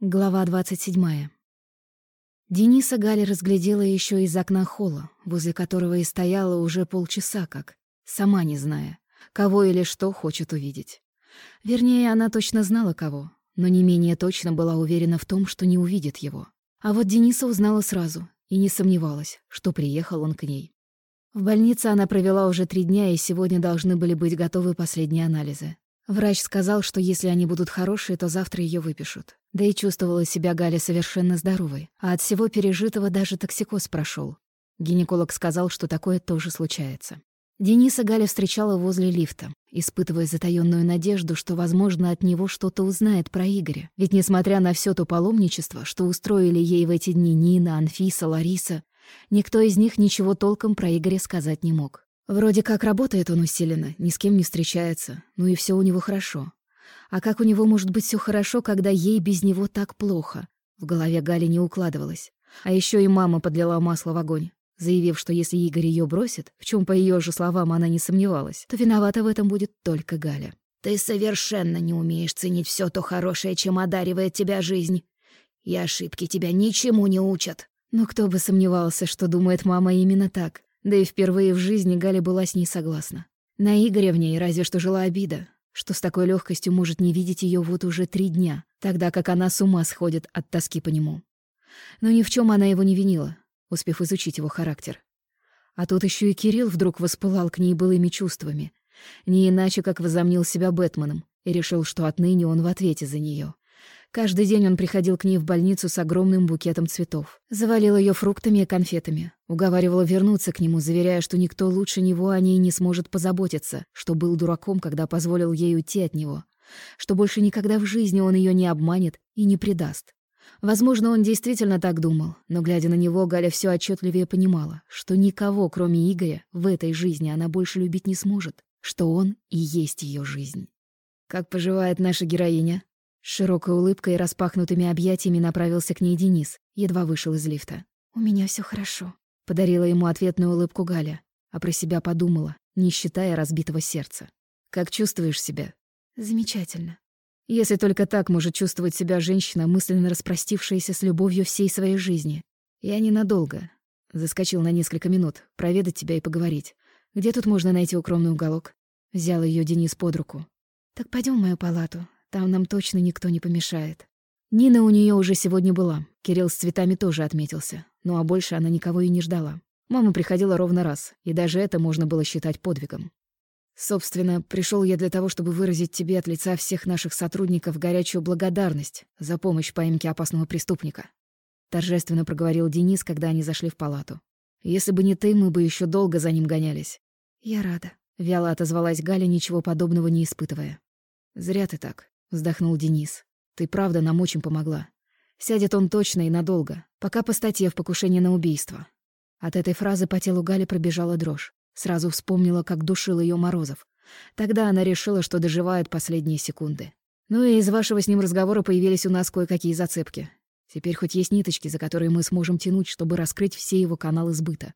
Глава 27. Дениса Галя разглядела еще из окна холла, возле которого и стояла уже полчаса как, сама не зная, кого или что хочет увидеть. Вернее, она точно знала кого, но не менее точно была уверена в том, что не увидит его. А вот Дениса узнала сразу и не сомневалась, что приехал он к ней. В больнице она провела уже три дня, и сегодня должны были быть готовы последние анализы. Врач сказал, что если они будут хорошие, то завтра ее выпишут. Да и чувствовала себя Галя совершенно здоровой, а от всего пережитого даже токсикоз прошел. Гинеколог сказал, что такое тоже случается. Дениса Галя встречала возле лифта, испытывая затаённую надежду, что, возможно, от него что-то узнает про Игоря. Ведь, несмотря на все то паломничество, что устроили ей в эти дни Нина, Анфиса, Лариса, никто из них ничего толком про Игоря сказать не мог. Вроде как работает он усиленно, ни с кем не встречается, ну и все у него хорошо. А как у него может быть все хорошо, когда ей без него так плохо? В голове Гали не укладывалось. А еще и мама подлила масло в огонь, заявив, что если Игорь ее бросит, в чем по ее же словам она не сомневалась, то виновата в этом будет только Галя. «Ты совершенно не умеешь ценить все то хорошее, чем одаривает тебя жизнь. И ошибки тебя ничему не учат». Но кто бы сомневался, что думает мама именно так. Да и впервые в жизни Галя была с ней согласна. На Игоря в ней разве что жила обида, что с такой легкостью может не видеть ее вот уже три дня, тогда как она с ума сходит от тоски по нему. Но ни в чем она его не винила, успев изучить его характер. А тут еще и Кирилл вдруг воспылал к ней былыми чувствами, не иначе как возомнил себя Бэтменом и решил, что отныне он в ответе за нее. Каждый день он приходил к ней в больницу с огромным букетом цветов. Завалил ее фруктами и конфетами. Уговаривал вернуться к нему, заверяя, что никто лучше него о ней не сможет позаботиться, что был дураком, когда позволил ей уйти от него, что больше никогда в жизни он ее не обманет и не предаст. Возможно, он действительно так думал, но, глядя на него, Галя все отчетливее понимала, что никого, кроме Игоря, в этой жизни она больше любить не сможет, что он и есть ее жизнь. «Как поживает наша героиня?» Широкой улыбкой и распахнутыми объятиями направился к ней Денис, едва вышел из лифта. «У меня все хорошо», — подарила ему ответную улыбку Галя, а про себя подумала, не считая разбитого сердца. «Как чувствуешь себя?» «Замечательно». Если только так может чувствовать себя женщина, мысленно распростившаяся с любовью всей своей жизни. Я ненадолго. Заскочил на несколько минут, проведать тебя и поговорить. Где тут можно найти укромный уголок? Взял ее Денис под руку. «Так пойдем в мою палату. Там нам точно никто не помешает. Нина у нее уже сегодня была. Кирилл с цветами тоже отметился. Ну а больше она никого и не ждала. Мама приходила ровно раз, и даже это можно было считать подвигом. Собственно, пришел я для того, чтобы выразить тебе от лица всех наших сотрудников горячую благодарность за помощь в поимке опасного преступника. Торжественно проговорил Денис, когда они зашли в палату. Если бы не ты, мы бы еще долго за ним гонялись. Я рада. Вяло отозвалась Галя, ничего подобного не испытывая. Зря ты так. — вздохнул Денис. «Ты правда нам очень помогла. Сядет он точно и надолго, пока по статье в покушении на убийство». От этой фразы по телу Гали пробежала дрожь. Сразу вспомнила, как душил ее Морозов. Тогда она решила, что доживает последние секунды. Ну и из вашего с ним разговора появились у нас кое-какие зацепки. Теперь хоть есть ниточки, за которые мы сможем тянуть, чтобы раскрыть все его каналы сбыта.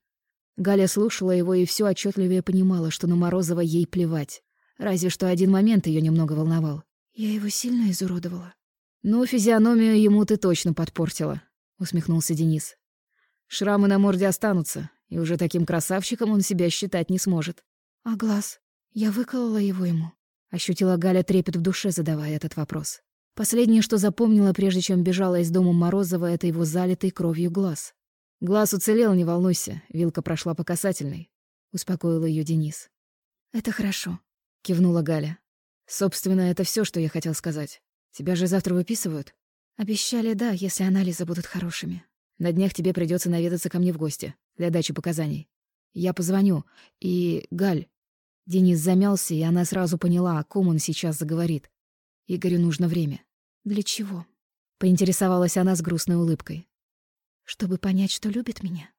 Галя слушала его и все отчетливее понимала, что на Морозова ей плевать. Разве что один момент ее немного волновал. Я его сильно изуродовала. «Ну, физиономию ему ты точно подпортила», — усмехнулся Денис. «Шрамы на морде останутся, и уже таким красавчиком он себя считать не сможет». «А глаз? Я выколола его ему?» — ощутила Галя трепет в душе, задавая этот вопрос. Последнее, что запомнила, прежде чем бежала из дома Морозова, это его залитый кровью глаз. «Глаз уцелел, не волнуйся, вилка прошла по касательной», — успокоил ее Денис. «Это хорошо», — кивнула Галя. Собственно, это все, что я хотел сказать. Тебя же завтра выписывают? Обещали, да, если анализы будут хорошими. На днях тебе придется наведаться ко мне в гости для дачи показаний. Я позвоню. И, Галь... Денис замялся, и она сразу поняла, о ком он сейчас заговорит. Игорю нужно время. Для чего? Поинтересовалась она с грустной улыбкой. Чтобы понять, что любит меня.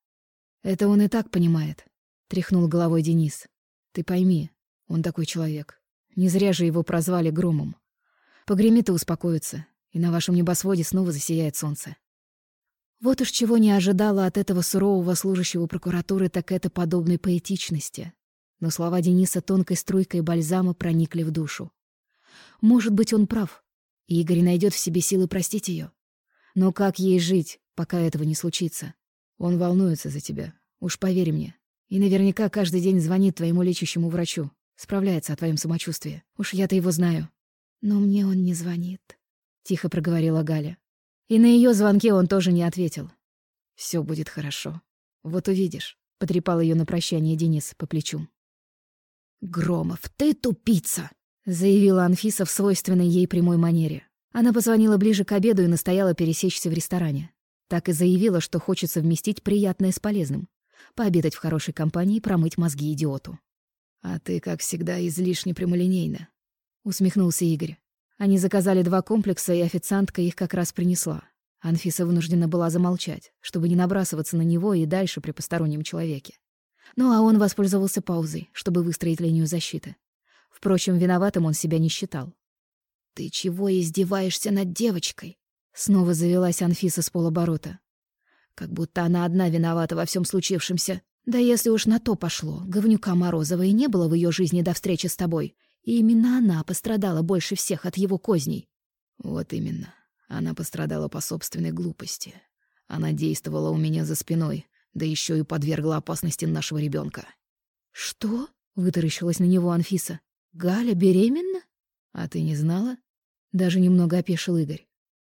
Это он и так понимает. Тряхнул головой Денис. Ты пойми, он такой человек. Не зря же его прозвали Громом. Погремит и успокоится, и на вашем небосводе снова засияет солнце. Вот уж чего не ожидала от этого сурового служащего прокуратуры, так это подобной поэтичности. Но слова Дениса тонкой струйкой бальзама проникли в душу. Может быть, он прав, и Игорь найдет в себе силы простить ее. Но как ей жить, пока этого не случится? Он волнуется за тебя, уж поверь мне. И наверняка каждый день звонит твоему лечащему врачу. Справляется о твоем самочувствии. Уж я-то его знаю. Но мне он не звонит. Тихо проговорила Галя. И на ее звонке он тоже не ответил. Все будет хорошо. Вот увидишь. Потрепал ее на прощание Денис по плечу. «Громов, ты тупица!» — заявила Анфиса в свойственной ей прямой манере. Она позвонила ближе к обеду и настояла пересечься в ресторане. Так и заявила, что хочет совместить приятное с полезным. Пообедать в хорошей компании и промыть мозги идиоту. «А ты, как всегда, излишне прямолинейна», — усмехнулся Игорь. Они заказали два комплекса, и официантка их как раз принесла. Анфиса вынуждена была замолчать, чтобы не набрасываться на него и дальше при постороннем человеке. Ну а он воспользовался паузой, чтобы выстроить линию защиты. Впрочем, виноватым он себя не считал. «Ты чего издеваешься над девочкой?» Снова завелась Анфиса с полоборота. «Как будто она одна виновата во всем случившемся. Да если уж на то пошло, говнюка Морозова и не было в ее жизни до встречи с тобой. И именно она пострадала больше всех от его козней». «Вот именно. Она пострадала по собственной глупости. Она действовала у меня за спиной, да еще и подвергла опасности нашего ребенка. «Что?» — вытаращилась на него Анфиса. «Галя беременна?» «А ты не знала?» Даже немного опешил Игорь.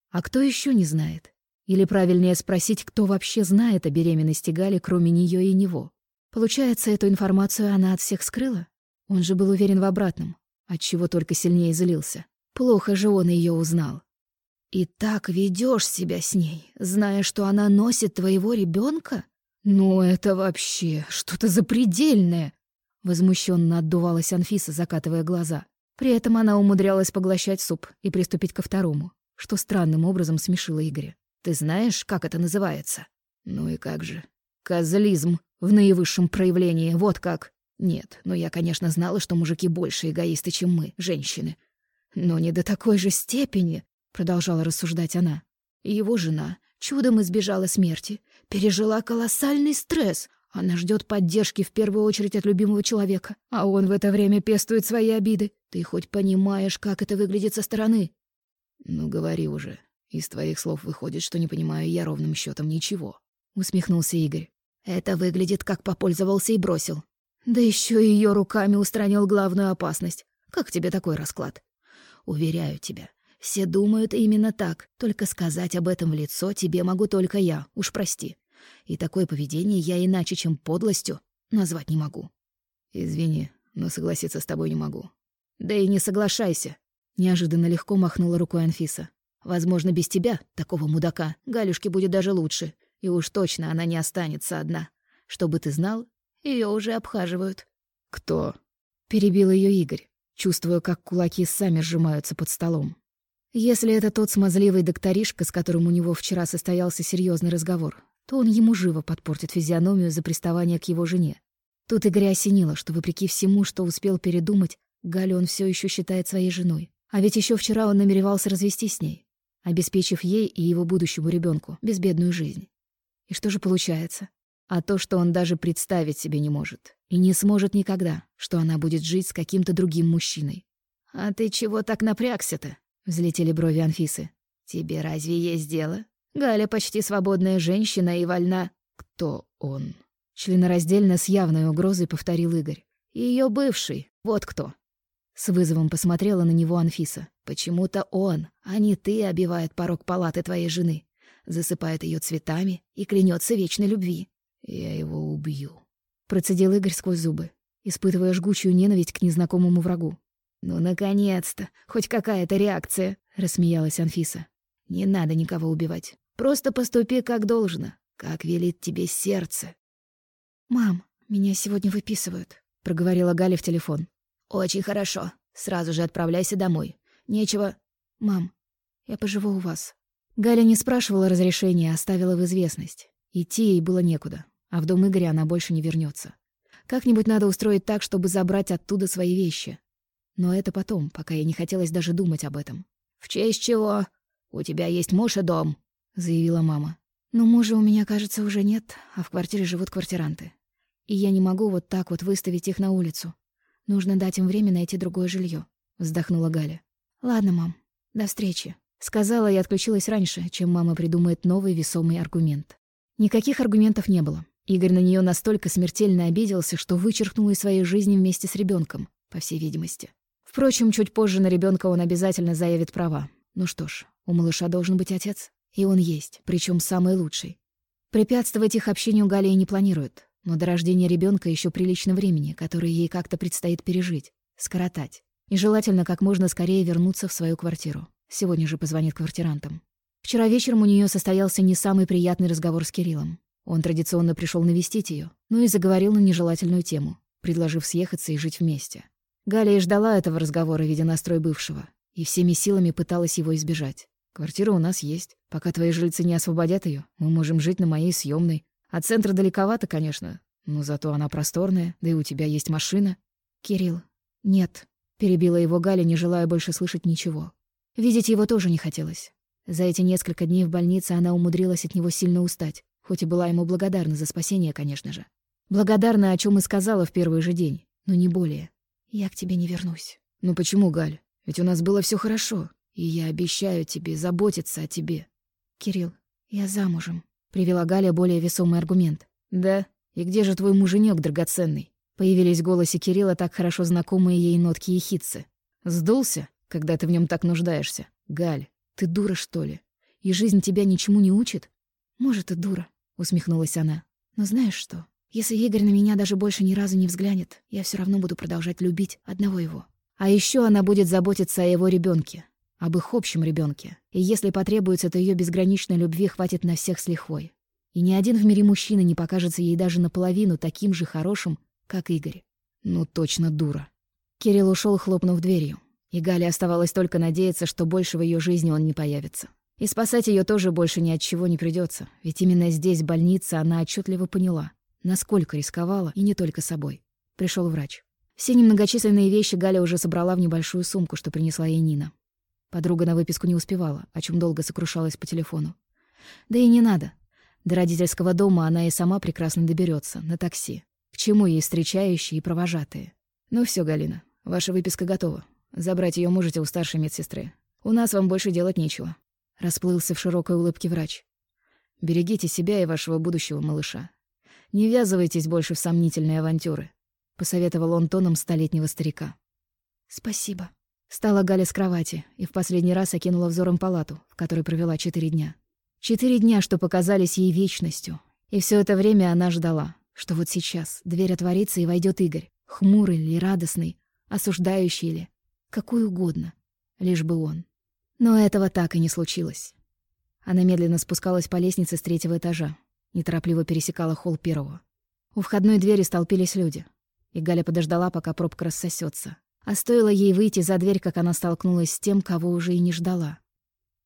«А кто еще не знает? Или правильнее спросить, кто вообще знает о беременности Гали, кроме нее и него? Получается, эту информацию она от всех скрыла? Он же был уверен в обратном, отчего только сильнее злился. Плохо же он ее узнал. «И так ведешь себя с ней, зная, что она носит твоего ребенка? «Ну это вообще что-то запредельное!» Возмущенно отдувалась Анфиса, закатывая глаза. При этом она умудрялась поглощать суп и приступить ко второму, что странным образом смешило Игоря. «Ты знаешь, как это называется?» «Ну и как же?» «Козлизм в наивысшем проявлении, вот как!» «Нет, но я, конечно, знала, что мужики больше эгоисты, чем мы, женщины. Но не до такой же степени», — продолжала рассуждать она. «Его жена чудом избежала смерти, пережила колоссальный стресс. Она ждет поддержки в первую очередь от любимого человека, а он в это время пестует свои обиды. Ты хоть понимаешь, как это выглядит со стороны? Ну, говори уже. Из твоих слов выходит, что не понимаю я ровным счетом ничего. Усмехнулся Игорь. Это выглядит, как попользовался и бросил. Да еще и ее руками устранил главную опасность. Как тебе такой расклад? Уверяю тебя, все думают именно так, только сказать об этом в лицо тебе могу только я, уж прости. И такое поведение я иначе, чем подлостью, назвать не могу. Извини, но согласиться с тобой не могу. Да и не соглашайся. Неожиданно легко махнула рукой Анфиса. Возможно, без тебя, такого мудака, Галюшке будет даже лучше. И уж точно она не останется одна. Чтобы ты знал, ее уже обхаживают. Кто? Перебил ее Игорь, чувствуя, как кулаки сами сжимаются под столом. Если это тот смазливый докторишка, с которым у него вчера состоялся серьезный разговор, то он ему живо подпортит физиономию за приставание к его жене. Тут Игоря осенило, что, вопреки всему, что успел передумать, Галю он все еще считает своей женой. А ведь еще вчера он намеревался развестись с ней, обеспечив ей и его будущему ребенку безбедную жизнь. И что же получается? А то, что он даже представить себе не может. И не сможет никогда, что она будет жить с каким-то другим мужчиной. «А ты чего так напрягся-то?» Взлетели брови Анфисы. «Тебе разве есть дело? Галя почти свободная женщина и вольна...» «Кто он?» Членораздельно с явной угрозой повторил Игорь. Ее бывший, вот кто». С вызовом посмотрела на него Анфиса. «Почему-то он, а не ты, обивает порог палаты твоей жены, засыпает ее цветами и клянется вечной любви». «Я его убью», — процедил Игорь сквозь зубы, испытывая жгучую ненависть к незнакомому врагу. «Ну, наконец-то! Хоть какая-то реакция!» — рассмеялась Анфиса. «Не надо никого убивать. Просто поступи как должно, как велит тебе сердце». «Мам, меня сегодня выписывают», — проговорила Галя в телефон. «Очень хорошо. Сразу же отправляйся домой. Нечего...» «Мам, я поживу у вас». Галя не спрашивала разрешения, а оставила в известность. Идти ей было некуда, а в дом Игоря она больше не вернется. Как-нибудь надо устроить так, чтобы забрать оттуда свои вещи. Но это потом, пока ей не хотелось даже думать об этом. «В честь чего? У тебя есть муж и дом», — заявила мама. «Но мужа у меня, кажется, уже нет, а в квартире живут квартиранты. И я не могу вот так вот выставить их на улицу. Нужно дать им время найти другое жилье, вздохнула Галя. «Ладно, мам, до встречи», — Сказала и отключилась раньше, чем мама придумает новый весомый аргумент. Никаких аргументов не было. Игорь на нее настолько смертельно обиделся, что вычеркнул из своей жизни вместе с ребенком, по всей видимости. Впрочем, чуть позже на ребенка он обязательно заявит права. Ну что ж, у малыша должен быть отец. И он есть, причем самый лучший. Препятствовать их общению Галия не планирует, но до рождения ребенка еще прилично времени, которое ей как-то предстоит пережить, скоротать. И желательно как можно скорее вернуться в свою квартиру. Сегодня же позвонит квартирантам. Вчера вечером у нее состоялся не самый приятный разговор с Кириллом. Он традиционно пришел навестить ее, но и заговорил на нежелательную тему, предложив съехаться и жить вместе. Галя и ждала этого разговора, видя настрой бывшего, и всеми силами пыталась его избежать. Квартира у нас есть. Пока твои жильцы не освободят ее, мы можем жить на моей съемной. От центра далековато, конечно, но зато она просторная, да и у тебя есть машина. Кирилл, нет, перебила его Галя, не желая больше слышать ничего. Видеть его тоже не хотелось. За эти несколько дней в больнице она умудрилась от него сильно устать, хоть и была ему благодарна за спасение, конечно же. Благодарна, о чем и сказала в первый же день, но не более. Я к тебе не вернусь. Ну почему, Галь? Ведь у нас было все хорошо. И я обещаю тебе заботиться о тебе. Кирилл, я замужем. Привела Галя более весомый аргумент. Да? И где же твой муженек драгоценный? Появились в голосе Кирилла так хорошо знакомые ей нотки ехидцы. Сдулся, когда ты в нем так нуждаешься? Галь, ты дура, что ли? И жизнь тебя ничему не учит? Может, и дура, усмехнулась она. Но знаешь что? Если Игорь на меня даже больше ни разу не взглянет, я все равно буду продолжать любить одного его. А еще она будет заботиться о его ребенке, об их общем ребенке. И если потребуется, то ее безграничной любви хватит на всех с лихвой. И ни один в мире мужчина не покажется ей даже наполовину таким же хорошим, как Игорь. Ну, точно дура. Кирилл ушел, хлопнув дверью. И Гале оставалось только надеяться, что больше в ее жизни он не появится. И спасать ее тоже больше ни от чего не придется, ведь именно здесь, в больнице, она отчетливо поняла, насколько рисковала, и не только собой. Пришел врач. Все немногочисленные вещи Галя уже собрала в небольшую сумку, что принесла ей Нина. Подруга на выписку не успевала, о чем долго сокрушалась по телефону. Да и не надо. До родительского дома она и сама прекрасно доберется на такси. К чему ей встречающие и провожатые? Ну все, Галина, ваша выписка готова. Забрать ее можете у старшей медсестры. У нас вам больше делать нечего. Расплылся в широкой улыбке врач. Берегите себя и вашего будущего малыша. Не ввязывайтесь больше в сомнительные авантюры, посоветовал он тоном столетнего старика. Спасибо. Стала Галя с кровати и в последний раз окинула взором палату, в которой провела четыре дня. Четыре дня, что показались ей вечностью. И все это время она ждала, что вот сейчас дверь отворится и войдет Игорь, хмурый или радостный, осуждающий или какой угодно, лишь бы он. Но этого так и не случилось. Она медленно спускалась по лестнице с третьего этажа, неторопливо пересекала холл первого. У входной двери столпились люди, и Галя подождала, пока пробка рассосется, а стоило ей выйти за дверь, как она столкнулась с тем, кого уже и не ждала.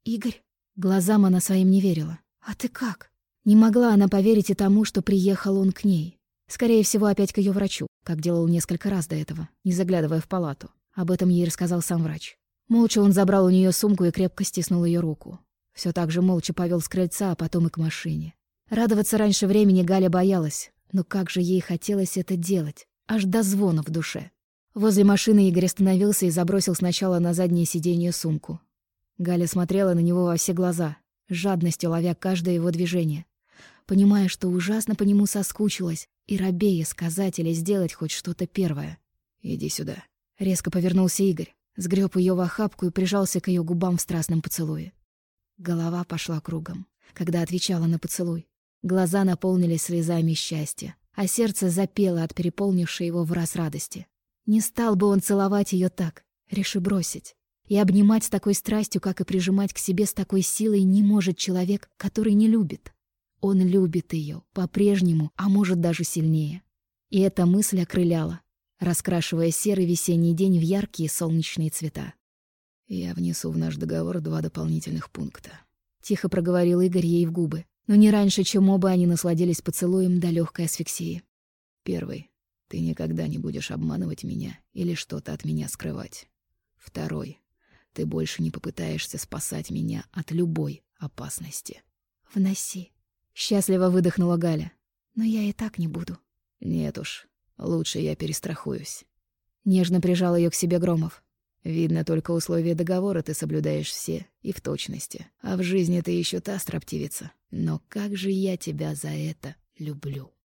«Игорь?» Глазам она своим не верила. «А ты как?» Не могла она поверить и тому, что приехал он к ней. Скорее всего, опять к ее врачу, как делал несколько раз до этого, не заглядывая в палату. Об этом ей рассказал сам врач. Молча он забрал у нее сумку и крепко стиснул ее руку. Все так же молча повел с крыльца, а потом и к машине. Радоваться раньше времени Галя боялась, но как же ей хотелось это делать, аж до звона в душе. Возле машины Игорь остановился и забросил сначала на заднее сиденье сумку. Галя смотрела на него во все глаза, жадностью ловя каждое его движение, понимая, что ужасно по нему соскучилась, и робея сказать или сделать хоть что-то первое. «Иди сюда». Резко повернулся Игорь, сгреб ее в охапку и прижался к ее губам в страстном поцелуе. Голова пошла кругом, когда отвечала на поцелуй. Глаза наполнились слезами счастья, а сердце запело от переполнившей его в раз радости. Не стал бы он целовать ее так, реши бросить. И обнимать с такой страстью, как и прижимать к себе с такой силой, не может человек, который не любит. Он любит ее по-прежнему, а может даже сильнее. И эта мысль окрыляла, раскрашивая серый весенний день в яркие солнечные цвета. «Я внесу в наш договор два дополнительных пункта», — тихо проговорил Игорь ей в губы, но не раньше, чем оба они насладились поцелуем до легкой асфиксии. «Первый. Ты никогда не будешь обманывать меня или что-то от меня скрывать. Второй. Ты больше не попытаешься спасать меня от любой опасности. Вноси. Счастливо выдохнула Галя. Но я и так не буду. Нет уж. Лучше я перестрахуюсь. Нежно прижал ее к себе Громов. Видно, только условия договора ты соблюдаешь все и в точности. А в жизни ты еще та строптивица. Но как же я тебя за это люблю.